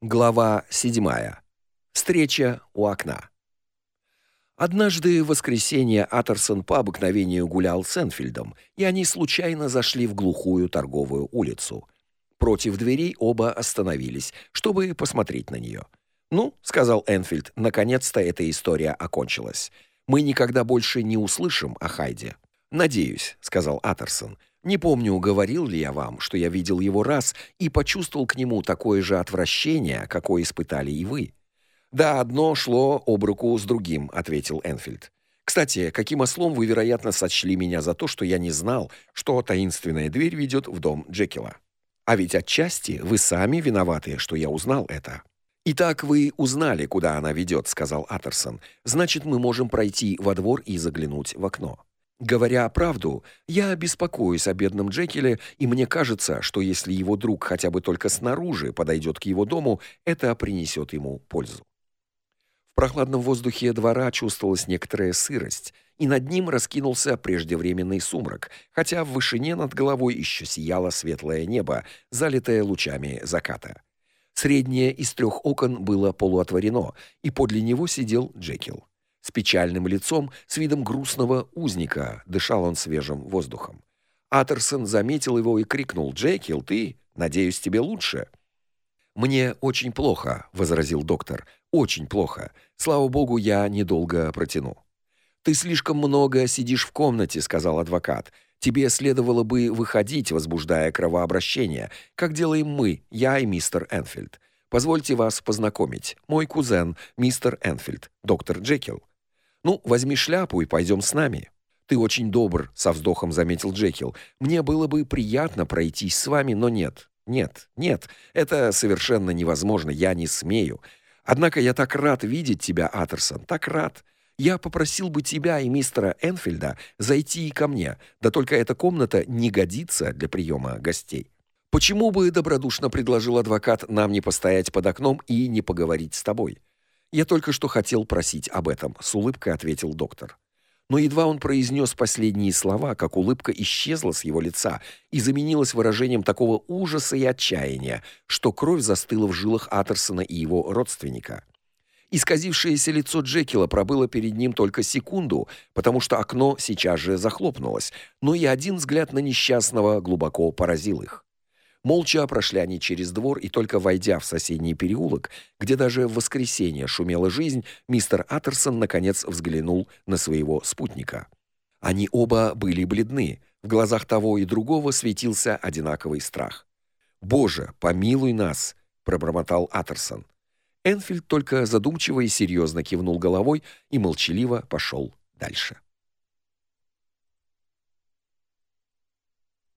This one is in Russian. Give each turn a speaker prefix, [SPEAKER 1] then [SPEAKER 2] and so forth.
[SPEAKER 1] Глава 7. Встреча у окна. Однажды в воскресенье Атерсон по обыкновению гулял с Энфилдом, и они случайно зашли в глухую торговую улицу. Против дверей оба остановились, чтобы посмотреть на нее. "Ну", сказал Энфилд, "наконец-то эта история окончилась. Мы никогда больше не услышим о Хайде". "Надеюсь", сказал Атерсон. Не помню, говорил ли я вам, что я видел его раз и почувствовал к нему такое же отвращение, какое испытали и вы. Да, одно шло об руку с другим, ответил Энфилд. Кстати, каким ослом вы, вероятно, сочли меня за то, что я не знал, что таинственная дверь ведет в дом Джекила. А ведь отчасти вы сами виноваты, что я узнал это. Итак, вы узнали, куда она ведет», — сказал Атерсон. Значит, мы можем пройти во двор и заглянуть в окно. Говоря правду, я беспокоюсь о бедном Джекиле, и мне кажется, что если его друг хотя бы только снаружи подойдет к его дому, это принесет ему пользу. В прохладном воздухе двора чувствовалась некоторая сырость, и над ним раскинулся преждевременный сумрак, хотя в вышине над головой еще сияло светлое небо, залитое лучами заката. Среднее из трех окон было полуотворено, и подле него сидел Джекил. С печальным лицом, с видом грустного узника, дышал он свежим воздухом. Атерсон заметил его и крикнул: "Джекил, ты? Надеюсь, тебе лучше?" "Мне очень плохо", возразил доктор. "Очень плохо. Слава богу, я недолго протяну". "Ты слишком много сидишь в комнате", сказал адвокат. "Тебе следовало бы выходить, возбуждая кровообращение, как делаем мы, я и мистер Энфилд. Позвольте вас познакомить. Мой кузен, мистер Энфилд, доктор Джекил. Ну, возьми шляпу и пойдем с нами. Ты очень добр, со вздохом заметил Джекил. Мне было бы приятно пройтись с вами, но нет. Нет, нет. Это совершенно невозможно, я не смею. Однако я так рад видеть тебя, Атерсон, так рад. Я попросил бы тебя и мистера Энфилда зайти ко мне. Да только эта комната не годится для приема гостей. Почему бы добродушно предложил адвокат нам не постоять под окном и не поговорить с тобой? Я только что хотел просить об этом, с улыбкой ответил доктор. Но едва он произнес последние слова, как улыбка исчезла с его лица и заменилась выражением такого ужаса и отчаяния, что кровь застыла в жилах Атерсона и его родственника. Исказившееся лицо Джекила пробыло перед ним только секунду, потому что окно сейчас же захлопнулось, но и один взгляд на несчастного глубоко поразил их. Молча прошли они через двор, и только войдя в соседний переулок, где даже в воскресенье шумела жизнь, мистер Атерсон наконец взглянул на своего спутника. Они оба были бледны, в глазах того и другого светился одинаковый страх. "Боже, помилуй нас", пробормотал Атерсон. Энфилд только задумчиво и серьезно кивнул головой и молчаливо пошел дальше.